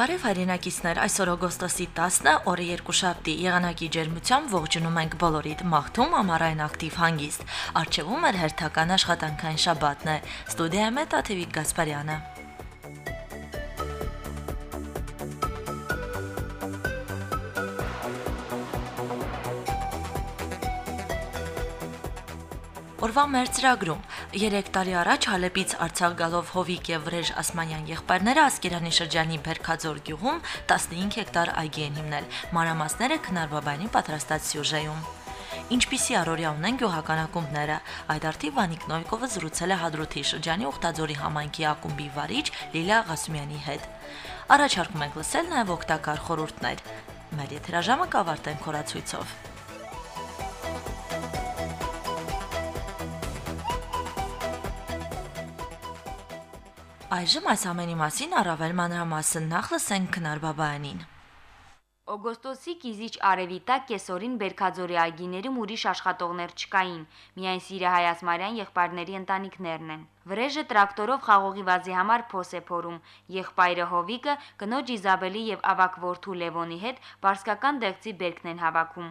Բարև հայրենակիցներ, այսօր օգոստոսի 10-ը, օրը երկուշաբթի, եղանակի ջերմությամբ ողջունում ենք բոլորիդ մաղթում ամառային ակտիվ հանգիստ։ Արչևում էր հերթական աշխատանքային շաբաթն է։ Ստուդիայում է Տաթևիկ Գասպարյանը։ Օրվա մեր ծրագրում 3 տարի առաջ Հալեպից Արցախ գալով Հովիկ եւ Վրեժ Ասմանյան եղբայրները Ասկերանի շրջանի Բերքաձոր գյուղում 15 հեկտար այգի են հիմնել։ Մանրամասները քնարբաբանի պատրաստած սյուժեում։ Ինչպիսի առօրյա ունեն գյուղական ակումբները։ Այդ արդի Վանիկ Նոյկովը զրուցել է Հադրութի շրջանի Ուխտաձորի համայնքի ակումբի վարիչ Լիլա Ղասումյանի հետ։ Առաջարկում ենք լսել նաև օգտակար խորհուրդներ։ Մեր եթերաժամը կավարտենք խորացույցով։ Այժմ այս ամենի մասին առավել մանրամասն նախ լսենք Քնար Բաբայանին։ Օգոստոսի կիզիչ արևիտակ կեսորին Բերքաձորի այգիներում ուրիշ աշխատողներ չկային, միայն Սիրահայ Ասմարյան եղբայրների ընտանիքներն են։ Վրեժը տրակտորով խաղողի վազի համար փոս է փորում։ Եղբայրը Հովիկը կնոջ Իզաբելի եւ ավակ որդու Լևոնի հետ բարսկական դեղցի բերքն են հավաքում։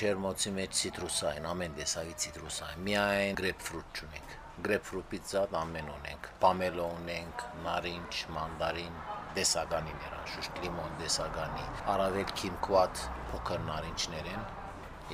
Չերմոցի մեջ ցիտրուսային, ամեն տեսակի ցիտրուսային, միայն գրեփֆրուտ չունենք գրեփֆրուտից զատ ամեն ունենք։ Պամելո ունենք, նարինջ, մանդարին, դեսագանիներ, անշուշտ լիմոն դեսագանի, առավել քիմքված փոքր նարինջներ են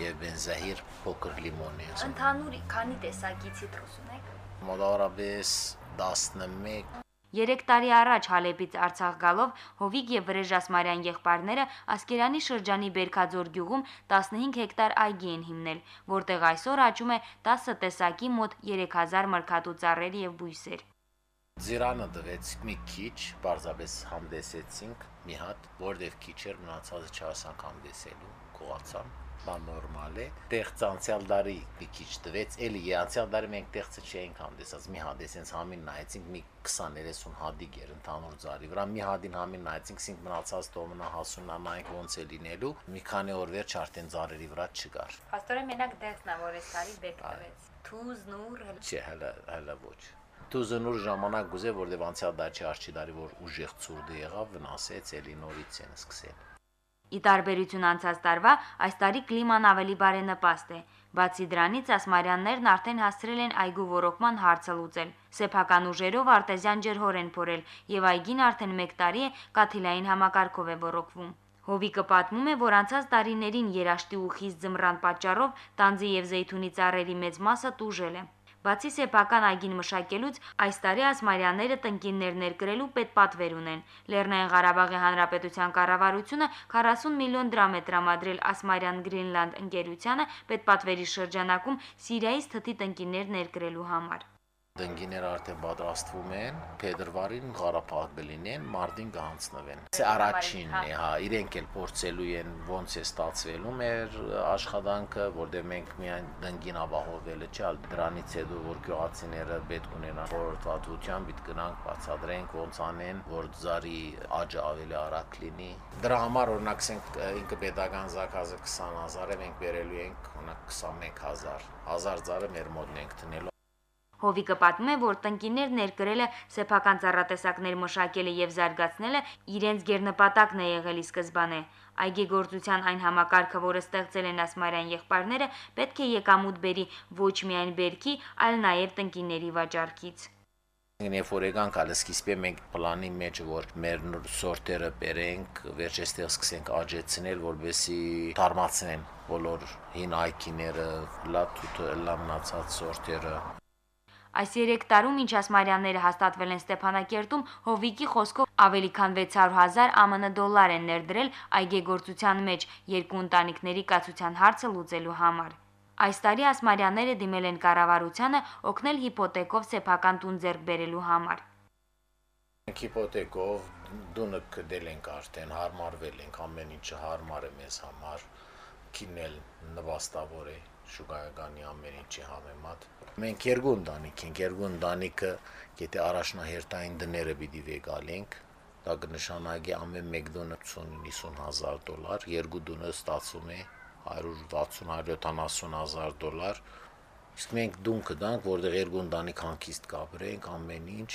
եւ բենզահիր փոքր լիմոն է։ Ընդհանուր քանի տեսակի ցիտրուս ունեք։ Մոտավորապես 11 Երեք տարի առաջ Հալեպից Արցախ գալով Հովիկ եւ Վրեժ Ասմարյան եղբայրները Ասկերանի շրջանի Բերքաձոր գյուղում 15 հեկտար այգի են հիմնել, որտեղ այսօր աճում է 10 տեսակի մոտ 3000 մրգատու ծառեր եւ բույսեր։ Ձիրանը դվեց մի քիչ, պարզապես համդեսեցինք մի հատ, որտեղ քիչ էր մնացածը չհասանք համդեսելու, կողացան բան նորմալ է։ Տեղց անցյալ տարի մի քիչ տվեց, էլի անցյալ տարի մենք տեղցը չէինք հանդեսած, մի հատ էսենց համին նայեցինք, մի 20-30 հադիկ էր ընդհանուր ծարի վրա, մի հադին համին նայեցինք, սինք մնացած տոմնա հասունանայինք ոնց է լինելու, մի քանի օր վերջ արդեն ծարերի վրա չկար։ Աստորը մենակ դեղցն է, որ այս տարի բեկ տվեց։ Թուզ, նուր, Չէ, հələ հələ ոչ։ Թուզը նուր ժամանակ գուզե, որտեվ անցյալ տարի չարչի տարի որ ուժեղ ցուրտ եղավ, վնասեց, էլի նորից են սկսել։ Ի տարբերություն անցած տարվա, այս տարի կլիման ավելի բարենպաստ է։ Բացի դրանից ասմարյաններն արդեն հասցրել են այգու ռոռոկման հարցը լուծել։ Սեփական ուժերով արտեզյան ջրհոր են փորել եւ այգին արդեն 1 տարի է կաթիլային համակարգով է ռոռոկվում։ Հովիկը պատմում է, որ անցած տարիներին երաշտի ու խիստ ձմռան պատճառով տանձի եւ զեյթունի ծառերի մեծ մասը տուժել է։ Բացի սեփական այգին մշակելուց, այս տարի ասմարյանները տնկիններ ներկրելու պետպատվեր ունեն։ Լեռնային Ղարաբաղի Հանրապետության կառավարությունը 40 միլիոն դրամ է տրամադրել Ասմարյան Գրինլանդ ընկերությանը պետպատվերի շրջանակում Սիրիայից թթի տնկիններ ներկրելու համար։ Տնգիները արդեն պատրաստվում են, փետրվարին Ղարաբաղ կլինեն, մարտին կհանձնվեն։ Սա առաջինն է, հա, իրենք էլ փորձելու են ոնց է ստացվելու մեր աշխատանքը, որտեղ մենք միայն տնգին ապահովելը չէ, այլ դրանից հետո որ գյուղացիները պետք ունենան խորհրդատվության, պիտի գնանք բացատրենք ոնց անեն, որ զարի աճը ավելի արագ լինի։ Դրա համար օրինակ ասենք ինքը պետական զակազը 20000 է, մենք վերելու ենք օրինակ 21000 1000 զարը մեր մոտն ենք տնելու Հովիկը պատմում է, որ տնկիներ ներկրելը սեփական ծառատեսակներ մշակելը եւ զարգացնելը իրենց ģերնպատակն է եղել ի սկզբանե։ Այգեգործության այն համակարգը, որը ստեղծել են ասմարյան եղբայրները, պետք է եկամուտ բերի ոչ միայն բերքի, այլ նաև տնկիների վաճառքից։ Երբ որ եկանք ալը սկիզբը մենք պլանի մեջ որ մեր սորտերը բերենք, վերջեստեղ սկսենք աճեցնել, որբեսի թարմացնեն բոլոր հին այքիները, լաթուտը, լամնացած սորտերը Այս 3 տարում, ինչ ասմարյանները հաստատվել են Ստեփանակերտում, Հովիկի խոսքով ավելի քան 600.000 ԱՄՆ դոլար են ներդրել այգեգործության մեջ երկու ընտանիքների կացության հարցը լուծելու համար։ Այս տարի ասմարյանները դիմել են կառավարությանը օգնել հիպոթեկով սեփական տուն ձեռք բերելու համար։ Հիպոթեկով դունը կդել ենք արդեն, հարմարվել ենք, ամեն ինչը հարմար է մեզ համար, քինել նվաստավոր է շուկայականի ամեն ինչի համեմատ Մենք երկու ընտանիք ենք, երկու ընտանիքը, եթե առաջնահերթային դները պիտի վեգալենք, դա կնշանակի ամեն մեկ դոնը 50-90 հազար դոլար, երկու դունը ստացվում է 160-170 հազար դոլար, իսկ մենք դուն կդանք, որտեղ երկու ընտանիք հանկիստ կապրենք ամեն ինչ,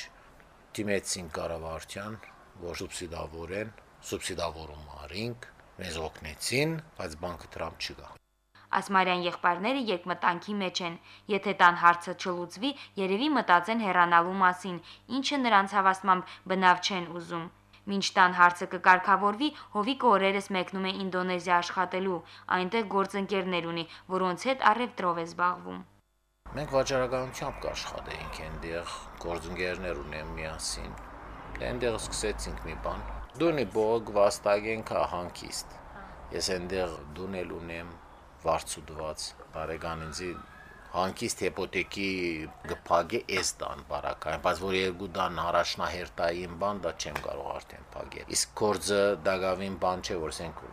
դիմեցին կառավարության, որ սուբսիդավորեն, սուբսիդավորում արինք, մեզ օգնեցին, բայց բանկը դրամ չկա։ Ասմարյան եղբայրները երկմտանքի մեջ են։ Եթե տան հարցը չլուծվի, երևի մտածեն հեռանալու մասին, ինչը նրանց հավաստմամբ բնավ չեն ուզում։ Մինչ տան հարցը կկարգավորվի, Հովիկը օրերս մեկնում է Ինդոնեզիա աշխատելու, այնտեղ գործընկերներ ունի, որոնց հետ առևտրով է զբաղվում։ Մենք վաճառականությամբ կաշխատեինք այնտեղ, գործընկերներ ունեմ միասին։ Դե այնտեղ սկսեցինք մի բան։ Դունի բոգ վաստագեն կա հանկիստ։ Ես այնտեղ դունել ունեմ, վարձուդված բարեկան ինձի հանկիստ հիպոթեկի գփագե էս տան բարակային, բայց որ երկու դան առաջնահերթային բան դա չեմ կարող արդեն փագել։ Իսկ կորձը դագավին բան չէ, որ ասենք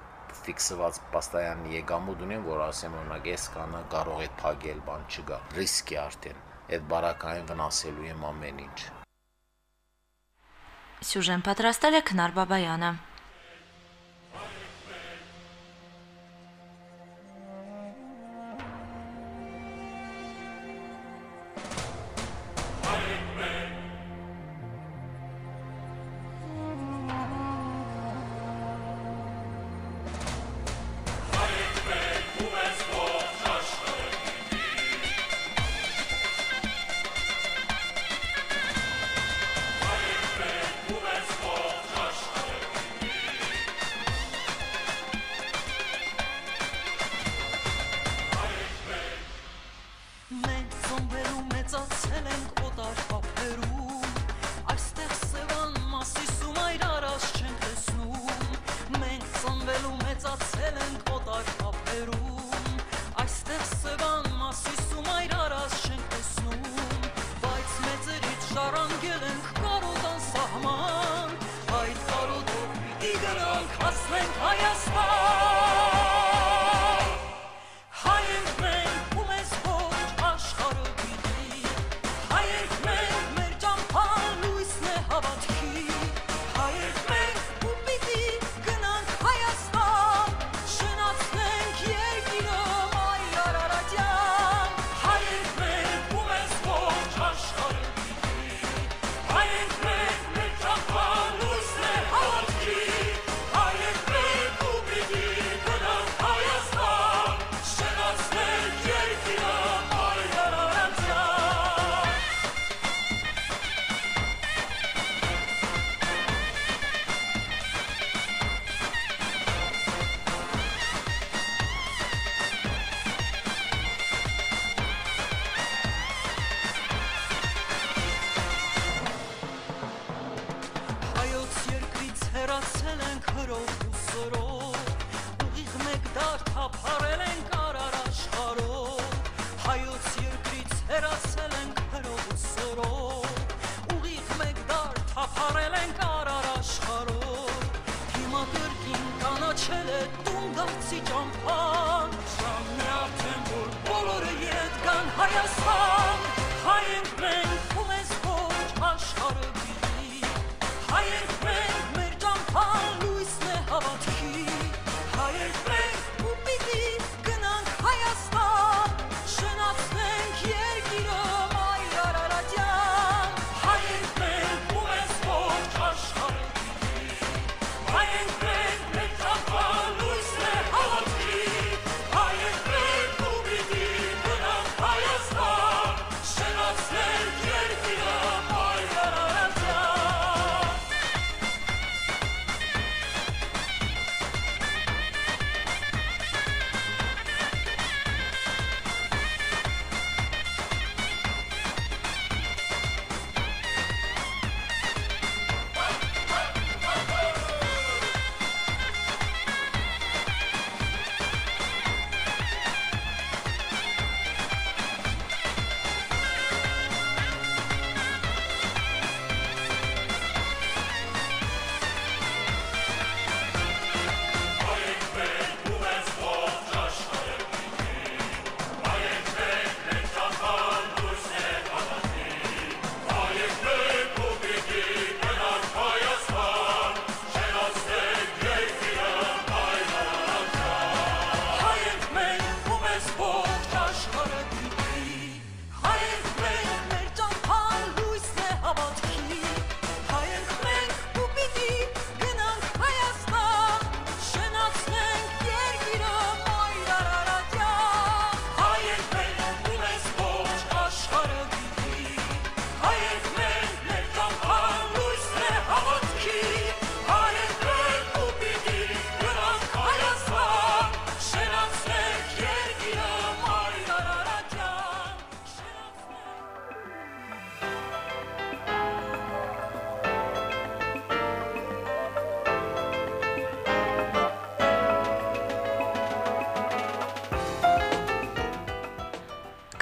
ֆիքսված պաստայան եկամուտ ունեն, որ ասեմ օրինակ էս կանը կարող է փագել, բան չկա։ Ռիսկ է արդեն։ Այդ բարակային վնասելու եմ ամեն ինչ։ Սյուժեն պատրաստել է Քնար Բաբայանը։ and higher stars.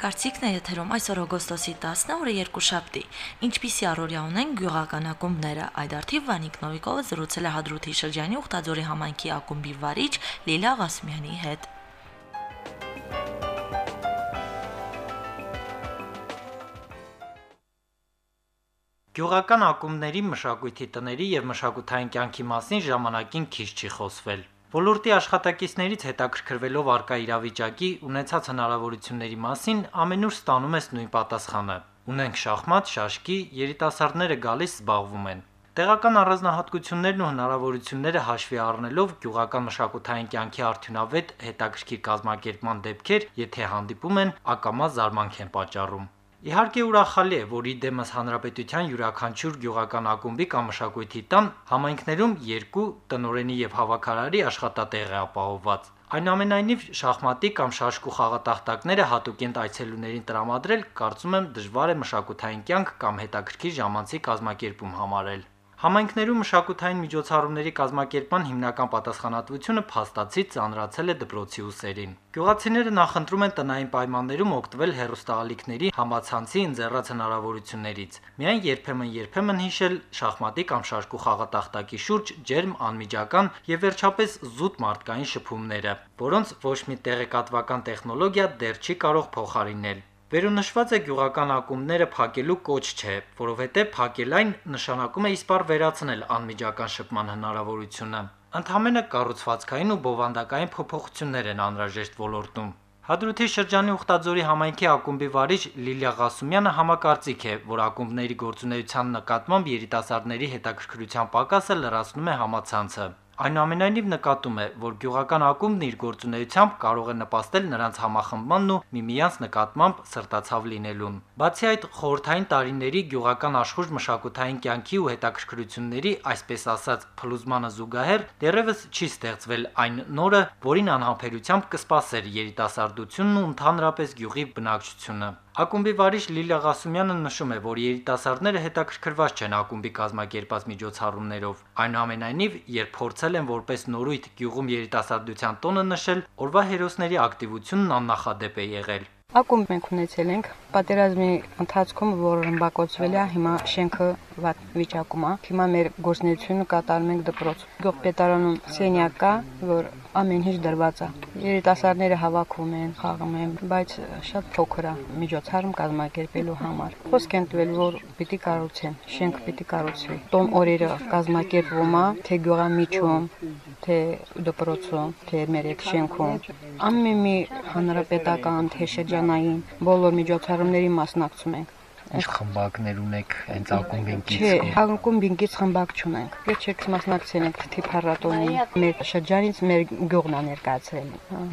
Կարծիքն է եթերում այսօր օգոստոսի 10-ը, օրը երկուշաբթի։ Ինչպիսի առօրյա ունեն գյուղական ակումբները։ Այդ արդիվ Վանիկ Նովիկովը զրուցել է Հադրութի շրջանի Ուխտաձորի համայնքի ակումբի վարիչ Լիլա Ղասմյանի հետ։ Գյուղական ակումբների մշակույթի տների եւ մշակութային կյանքի մասին ժամանակին քիչ չի խոսվել։ Ոլորտի աշխատակիցներից հետաքրքրվելով արկա իրավիճակի ունեցած հնարավորությունների մասին ամենուր ստանում ես նույն պատասխանը։ Ունենք շախմատ, շաշկի, երիտասարդները գալիս զբաղվում են։ Տեղական առանձնահատկություններն ու հնարավորությունները հաշվի առնելով գյուղական մշակութային կյանքի արդյունավետ հետաքրքիր կազմակերպման դեպքեր, եթե հանդիպում են, ակամա զարմանք են պատճառում։ Իհարկե ուրախալի է, որ իդեմս հանրապետության յուրաքանչյուր գյուղական ակումբի կամ մշակույթի տան համայնքներում երկու տնորենի եւ հավաքարարի աշխատատեղ է ապահովված։ Այնուամենայնիվ շախմատի կամ շաշկու խաղատախտակները հատուկենտ այցելուներին տրամադրել կարծում եմ դժվար է մշակութային կյանք կամ հետաքրքիր ժամանցի կազմակերպում համարել։ Համայնքներում մշակութային միջոցառումների կազմակերպման հիմնական պատասխանատվությունը փաստացի ծանրացել է դպրոցի ուսերին։ Գյուղացիները նախընտրում են տնային պայմաններում օգտվել հերոստալիքների համացանցի ընձեռած հնարավորություններից։ Միայն երբեմն-երբեմն հիշել շախմատի կամ շաշկու խաղատախտակի շուրջ ջերմ անմիջական եւ վերջապես զուտ մարդկային շփումները, որոնց ոչ մի տեղեկատվական տեխնոլոգիա դեռ չի կարող փոխարինել։ Վերոնշված է գյուղական ակումբները փակելու կոչ չէ, որովհետև փակել այն նշանակում է իսպար վերացնել անմիջական շփման հնարավորությունը։ Ընդհանրապես կառուցվածքային ու բովանդակային փոփոխություններ են անհրաժեշտ ոլորտում։ Հադրութի շրջանի Ուխտաձորի համայնքի ակումբի վարիչ Լիլիա Ղասումյանը համակարծիք է, որ ակումբների գործունեության նկատմամբ երիտասարդների հետաքրքրության պակասը լրացնում է համացանցը։ Այնուամենայնիվ նկատում է, որ գյուղական ակումբն իր գործունեությամբ կարող է նպաստել նրանց համախմբմանն ու միմյանց նկատմամբ սրտացավ լինելուն։ Բացի այդ, խորհրդային տարիների գյուղական աշխուժ մշակութային կյանքի ու հետաքրքրությունների, այսպես ասած, փլուզմանը զուգահեռ դեռևս չի ստեղծվել այն նորը, որին անհամբերությամբ կսպասեր երիտասարդությունն ու ընդհանրապես գյուղի բնակչությունը։ Ակումբի վարիչ Լիլիա Ղասումյանը նշում է, որ երիտասարդները հետաքրքրված չեն ակումբի կազմակերպած միջոցառումներով։ Այնուամենայնիվ, երբ փորձել են որպես նորույթ գյուղում երիտասարդության տոնը նշել, օրվա հերոսների ակտիվությունն աննախադեպ է եղել։ Ակումբ մենք ունեցել ենք պատերազմի ընթացքում, որ ռմբակոծվել է, հիմա շենքը վատ վիճակում է։ Հիմա մեր գործունեությունը կատարում ենք դպրոց։ Գյուղպետարանում սենյակ կա, որ ամեն ինչ դրված է։ Երիտասարդները հավաքում են, խաղում են, բայց շատ փոքր է միջոցառում կազմակերպելու համար։ Խոսք են տվել, որ պիտի կառուցեն, շենք պիտի կառուցվի։ Տոն օրերը կազմակերպվում է, թե գյուղամիջում, թե դպրոցում, թե մեր այդ շենքում։ Ամեն մի հանրապետական, թե շրջանային բոլոր միջոցառումներին մասնակցում ենք։ Ինչ խմբակներ ունեք հենց ակումբին կից։ Չէ, ակումբին կից խմբակ չունենք։ Երջեք մասնակցել ենք թիփ փառատոնի։ Մեր շրջանից մեր գյուղն է ներկայացրել։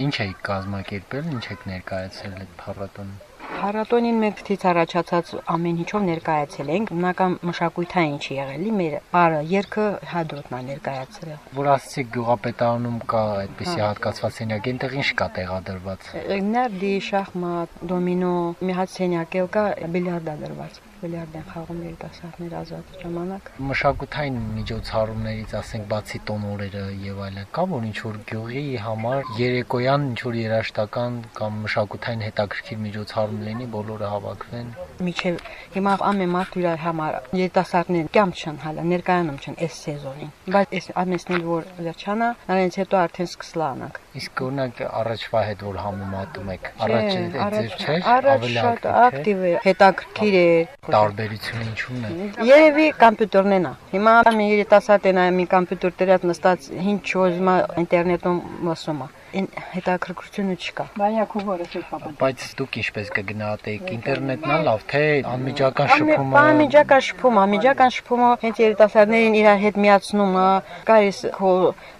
Ինչ եք կազմակերպել, ինչ եք ներկայացրել այդ փառատոնին։ Փառատոնին մենք թից առաջացած ամեն ինչով ներկայացել ենք։ Բնական մշակույթային չի եղել, մեր բարը երկը հադրուտնա ներկայացրել։ Որ ասացի գյուղապետարանում կա այդպիսի հատկացված սենյակ, այնտեղ ինչ կա տեղադրված։ Նարդի, շախմատ, դոմինո, մի հատ սենյակ էլ կա, բիլիարդ դրված բիլիարդ են խաղում երիտասարդներ ազատ ժամանակ։ Մշակութային միջոցառումներից, ասենք, բացի տոնորերը եւ այլն, կա որ ինչ որ գյուղի համար երեկոյան ինչ որ երաշտական կամ մշակութային հետաքրքիր միջոցառում լինի, բոլորը հավաքվեն։ Միջև հիմա ամեն մարդ իր համար երիտասարդներ կամ չեն հələ ներկայանում չեն այս սեզոնին։ Բայց այս ամեսնին որ վերջանա, նրանից հետո արդեն սկսլանանք։ Իսկ օրինակ առաջվա հետ որ համեմատում եք, առաջ այդ չէ, ավելի ակտիվ է, հետաքրքիր է, տարբերությունը ինչու՞ն է։ Երևի համբյուտերն է։ Հիմա մի երիտասարդ է նայում մի համբյուտեր դրած նստած ինչ ոզմա ինտերնետում լսում է հետաքրքրությունը չկա։ Բայակու որը շփապա։ Բայց դուք ինչպես կգնահատեիք ինտերնետն է լավ, թե անմիջական շփումը։ Անմիջական շփումը, անմիջական շփումը հենց երիտասարդներին իրար հետ միացնում է, կարիս քո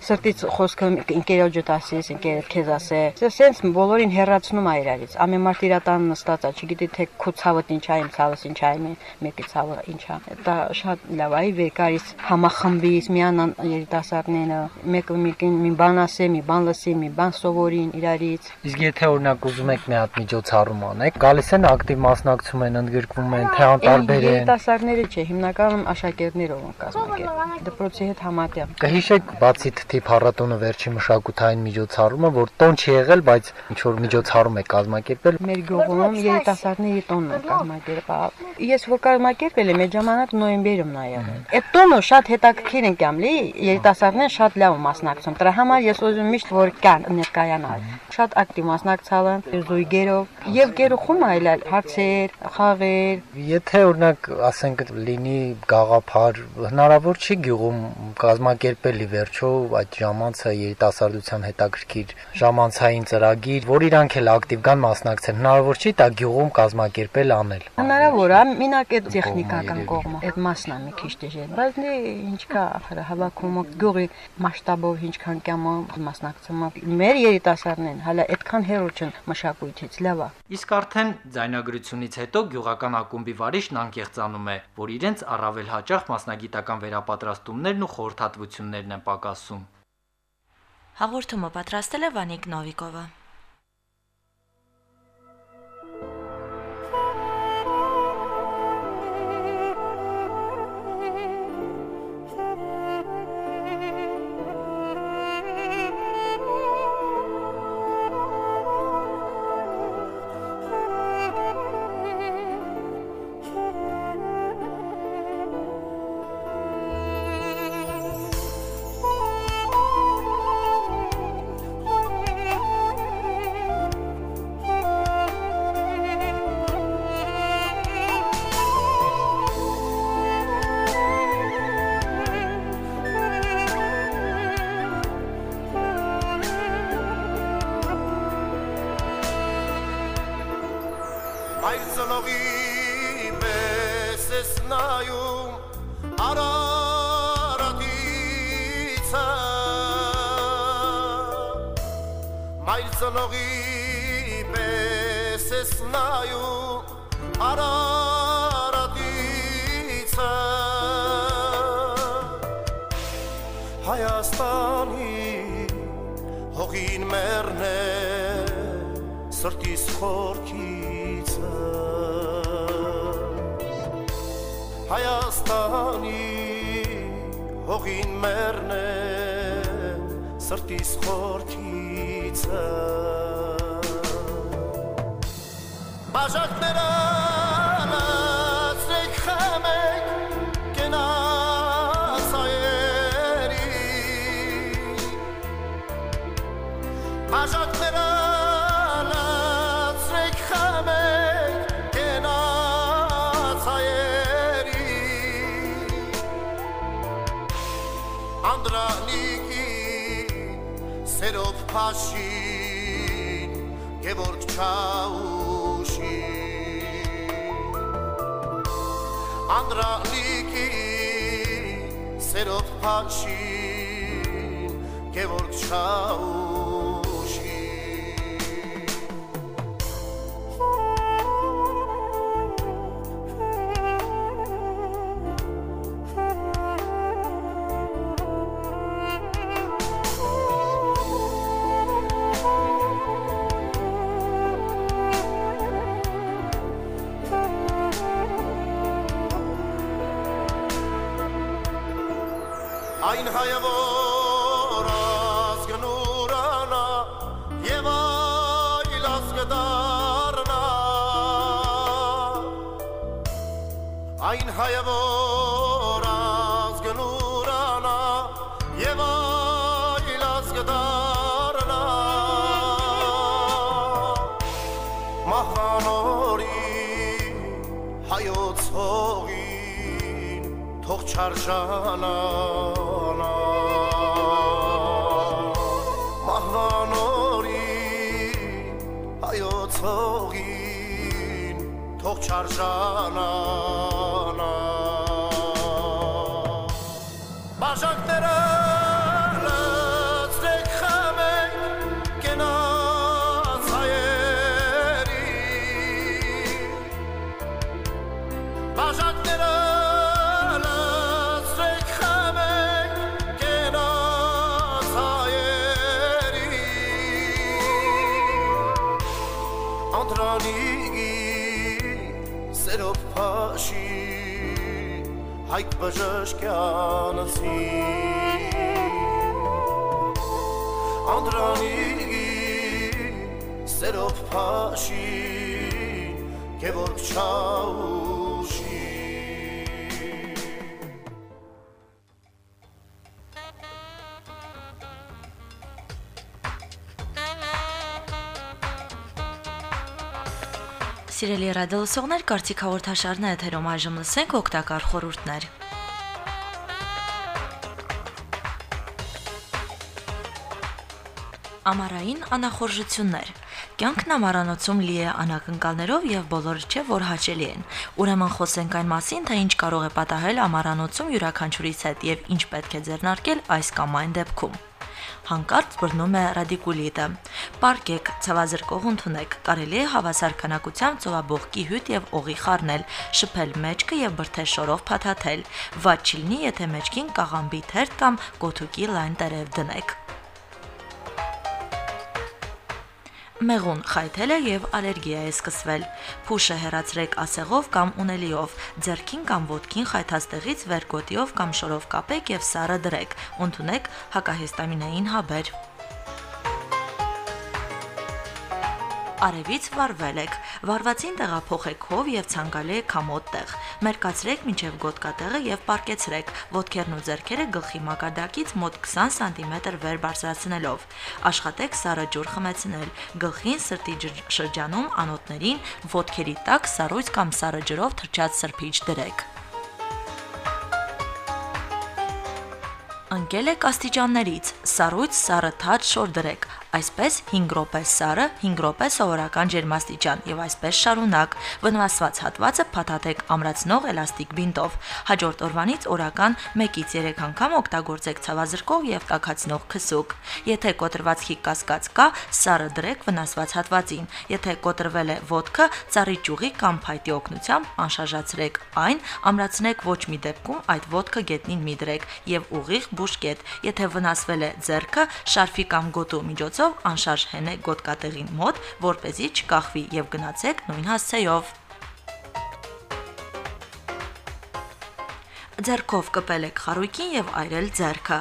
սրտից խոսքը ընկերոջդ ասես, ընկերդ քեզ ասե։ Սենց բոլորին հերացնում է իրարից։ Ամեն մարդ իր տան նստած է, չգիտի թե քո ցավդ ինչ է, իմ ցավս ինչ է, մեկի ցավը ինչ է։ Դա շատ լավ է, վեկարից համախմբից միանան երիտասարդները, մեկը մի մի բան ասե, մի բան լսի, մի բան սովորին իրարից։ Իսկ եթե օրինակ ուզում եք մի հատ միջոցառում անեք, գալիս են ակտիվ մասնակցում են, ընդգրկվում են, թե անտարբեր են։ Երիտասարդները չէ, հիմնականում աշակերտներով են կազմակերպել։ Դպրոցի հետ համատեղ։ Կհիշեք բացի թթի փառատոնը վերջի մշակութային միջոցառումը, որ տոն չի եղել, բայց ինչ որ միջոցառում է կազմակերպել։ Մեր գյուղում երիտասարդների տոնն է կազմակերպել։ Ես որ կազմակերպել եմ, այդ ժամանակ նոյեմբերում նա եղել։ Այդ տոնը շատ հետաքրքիր են կամլի, երիտասարդներն շատ լավ մասնակցում։ Դրա համար ես ուզում միշտ որ կան ներկայանալ։ Շատ ակտիվ մասնակցալ են զույգերով եւ գերուխում այլ հարցեր, խաղեր։ Եթե օրինակ ասենք լինի գաղափար, հնարավոր չի գյուղում կազմակերպել վերջո այդ ժամանցը երիտասարդության հետաքրքիր ժամանցային ծրագիր, որ իրանք էլ ակտիվ կան մասնակցեն։ Հնարավոր չի դա գյուղում կազմակերպել անել։ Հնարավոր է, մինակ այդ տեխնիկական կողմը, այդ մասն է մի քիչ դժվար, բայց դե ինչ կա ախր հավաքում գյուղի մասշտաբով ինչքան կամը մասնակցում մեր երիտասարդներն հələ այդքան հերո չեն մշակույթից լավ է Իսկ արդեն ձայնագրությունից հետո գյուղական ակումբի վարիշն անկեղծանում է, որ իրենց առավել հաճախ մասնագիտական վերապատրաստումներն ու խորհրդատվություններն են պակասում։ Հաղորդումը պատրաստել է Վանիկ Նովիկովը։ հողին մերն է սրտիս խորքիցը Հայաստանի հողին մերն է սրտիս խորքիցը Բաժակները Չաուշի Անդրանիկի սերով փաշին Գևորգ Չաուշի հայոց հողին թող չարժանա Մահվանորի հայոց հողին թող չարժանա բժշկյանցի Անդրանիկի սերով փաշի Գևորգ Չաուշի Սիրելի ռադիոլսողներ, կարծիք հաղորդաշարն է եթերում այժմ լսենք օգտակար խորհուրդներ։ Ամառային անախորժություններ։ Կյանքն ամառանոցում լի է անակնկալներով եւ բոլորը չէ որ հաճելի են։ Ուրեմն խոսենք այն մասին, թե ինչ կարող է պատահել ամառանոցում յուրաքանչյուրից հետ եւ ինչ պետք է ձեռնարկել այս կամ այն դեպքում հանկարծ բռնում է ռադիկուլիտը։ Պարկեք, ցավազրկող ընդունեք, կարելի է հավասար քանակությամբ ծովաբողկի հյութ եւ օղի խառնել, շփել մեջքը եւ բրդե շորով փաթաթել։ Վատ չլինի, եթե մեջքին կաղամբի թերթ կամ կոթուկի լայն տերև դնեք։ Մեղուն խայթել է եւ ալերգիա է սկսվել։ Փուշը հեռացրեք ասեղով կամ ունելիով, ձեռքին կամ ոտքին խայթաստեղից վերգոտիով կամ շորով կապեք եւ սառը դրեք։ Ընդունեք հակահեստամինային հաբեր։ Արևից վարվել եք։ Վարվածին տեղափոխեք հով եւ ցանկալի է կամոտ տեղ։ Մերկացրեք մինչև գոտկատեղը եւ պարկեցրեք։ Ոտքերն ու ձեռքերը գլխի մակարդակից մոտ 20 սանտիմետր վեր բարձրացնելով։ Աշխատեք սառը ջուր խմեցնել։ Գլխին սրտի շրջանում անոթներին ոտքերի տակ սառույց կամ սառը ջրով թրջած սրբիչ դրեք։ Անկել եք աստիճաններից, սառույց սառը թաջ շոր դրեք, այսպես 5 րոպե սառը, 5 րոպե սովորական ջերմաստիճան եւ այսպես շարունակ։ Վնասված հատվածը փաթաթեք ամրացնող էլաստիկ բինտով։ Հաջորդ օրվանից օրական 1-ից 3 անգամ օգտագործեք ցավազրկող եւ տաքացնող քսուկ։ Եթե կոտրվածքի կասկած կա, սառը դրեք վնասված հատվածին։ Եթե կոտրվել է ոտքը, ծառի ճյուղի կամ փայտի օգնությամբ անշարժացրեք այն, ամրացնեք ոչ մի դեպքում այդ ոտքը գետնին մի դրեք եւ ուղիղ բուժկետ։ Եթե վնասվել է ձեռքը, շարֆի կամ գոտու միջոցով անշարժ հենեք գոտկատեղին մոտ, որ เป զի չկախվի եւ գնացեք նույն հասցեով։ Ձերքով կպել եք խարույկին եւ այրել ձերքը։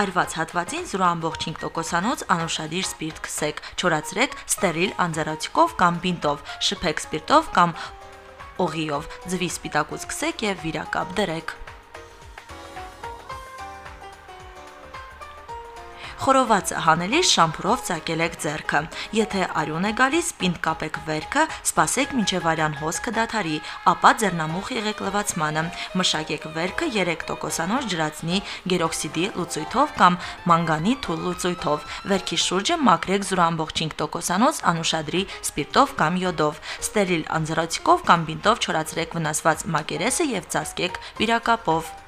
Այրված հատվածին 0.5%-անոց անուշադիր սպիրտ քսեք, չորացրեք ստերիլ անձեռոցիկով կամ բինտով, շփեք սպիրտով կամ օղիով, ձվի սպիտակուց քսեք եւ վիրակապ դրեք։ Խորովածը հանելիս շամփուրով ծակել եք ձեռքը։ Եթե արյուն է գալիս, պինդ կապեք վերքը, սպասեք մինչև արյան հոսքը դադարի, ապա ձեռնամուխ եղեք լվացմանը։ Մշակեք վերքը 3%-անոց ջրածնի գերօքսիդի լուծույթով կամ մանգանի թույլ լուծույթով։ Վերքի շուրջը մաքրեք 0.5%-անոց անուշադրի սպիրտով կամ յոդով։ Ստերիլ անձեռոցիկով կամ բինտով չորացրեք վնասված մակերեսը եւ ծածկեք վիրակապով։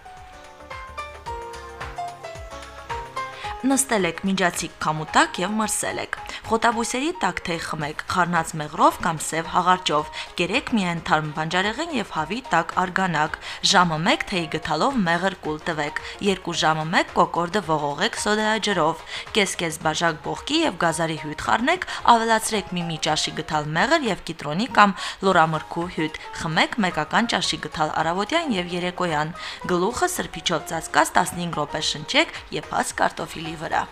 նստել եք միջացիկ քամուտակ եւ մրսել եք։ Խոտաբույսերի տակ թեյ խմեք, խառնած մեղրով կամ սև հաղարջով։ Կերեք միայն թարմ բանջարեղեն եւ հավի տակ արգանակ։ Ժամը 1 թեյ գթալով մեղր կուլ տվեք։ 2 ժամը 1 կոկորդը ողողեք սոդայաջրով։ Կես-կես բաժակ բողկի եւ գազարի հյութ խառնեք, ավելացրեք մի մի ճաշի գթալ մեղր եւ կիտրոնի կամ լորամրգու հյութ։ Խմեք մեկական ճաշի գթալ արավոտյան եւ երեկոյան։ Գլուխը սրբիչով ծածկած 15 րոպե շնչեք եւ հաց կարտոֆիլի վրա։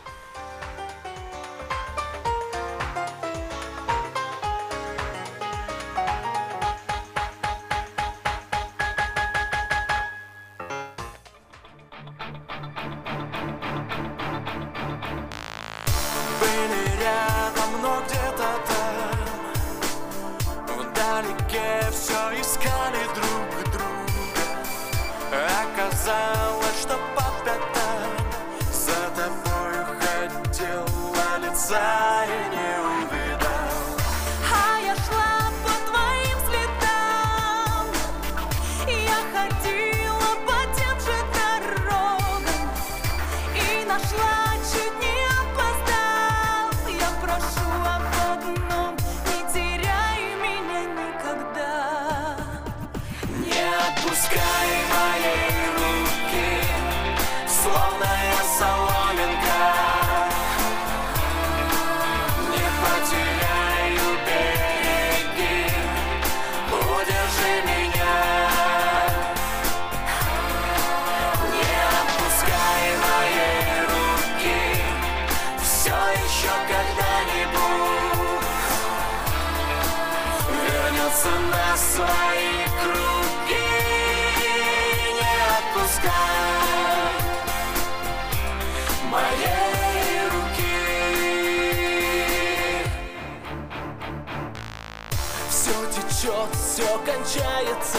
кончается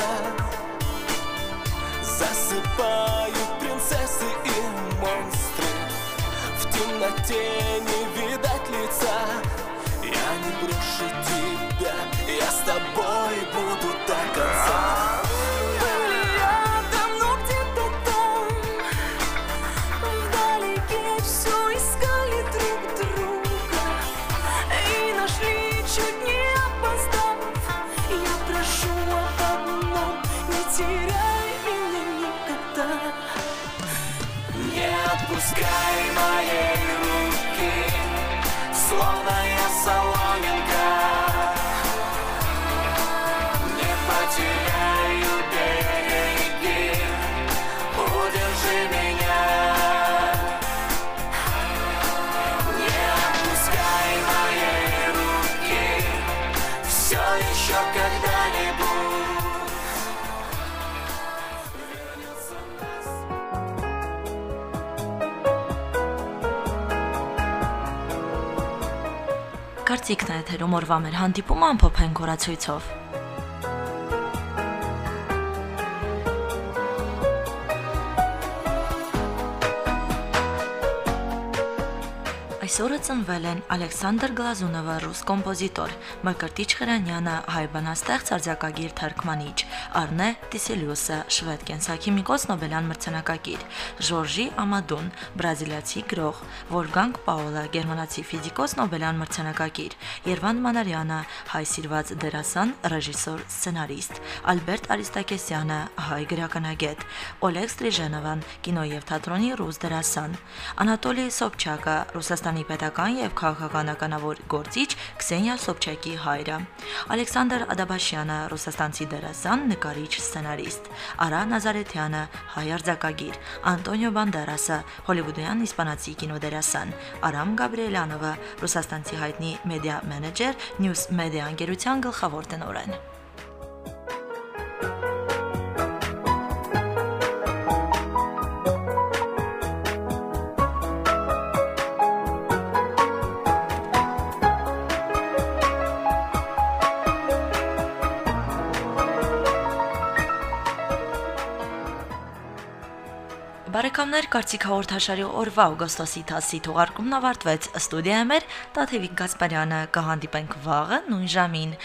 Засыпают принцессы и монстры. В темноте не видать лица. Я не брошу тебя, я с тобой буду до конца еще когда-нибудь вернется нас Կարծիքն է եթերում օրվա մեր հանդիպումը ամփոփեն կորացույցով։ Այսօրը ծնվել են Ալեքսանդր Գլազունովը, ռուս կոմպոզիտոր, Մկրտիչ Խրանյանը, հայ բանաստեղծ, արձակագիր, թարգմանիչ, Արնե Տիսելիուսը, շվեդ կենսաքիմիկոս Նոբելյան մրցանակակիր, Ժորժի Ամադուն, բրազիլիացի գրող, Վոլգանգ Պաոլը, գերմանացի ֆիզիկոս Նոբելյան մրցանակակիր, Երվանդ Մանարյանը, հայ սիրված դերասան, ռեժիսոր, սցենարիստ, Ալբերտ Արիստակեսյանը, հայ գրականագետ, Օլեգ Ստրիժենովան, կինո եւ թատրոնի ռուս դերասան, Անատոլի Սոբչակը, Ռուսաստանի պետական եւ քաղաքականականավոր գործիչ Քսենիա Սոբչակի հայրը, Ալեքսանդր Ադաբաշյանը, ռուսաստանցի դերասան, նկարիչ, սցենարիստ, Արա Նազարեթյանը, հայ արձակագիր, Անտոնիո Բանդերասը, հոլիվուդյան իսպանացի կինոդերասան, Արամ Գաբրիելյանովը, ռուսաստանցի հայտնի մեդիա մենեջեր, News Media ընկերության գլխավոր տնօրեն։ կարծիք հաղորդաշարի օրվա օգոստոսի 10-ի թողարկումն ավարտվեց։ Ստուդիայում էր Տաթևիկ Գասպարյանը։ Կհանդիպենք վաղը նույն ժամին։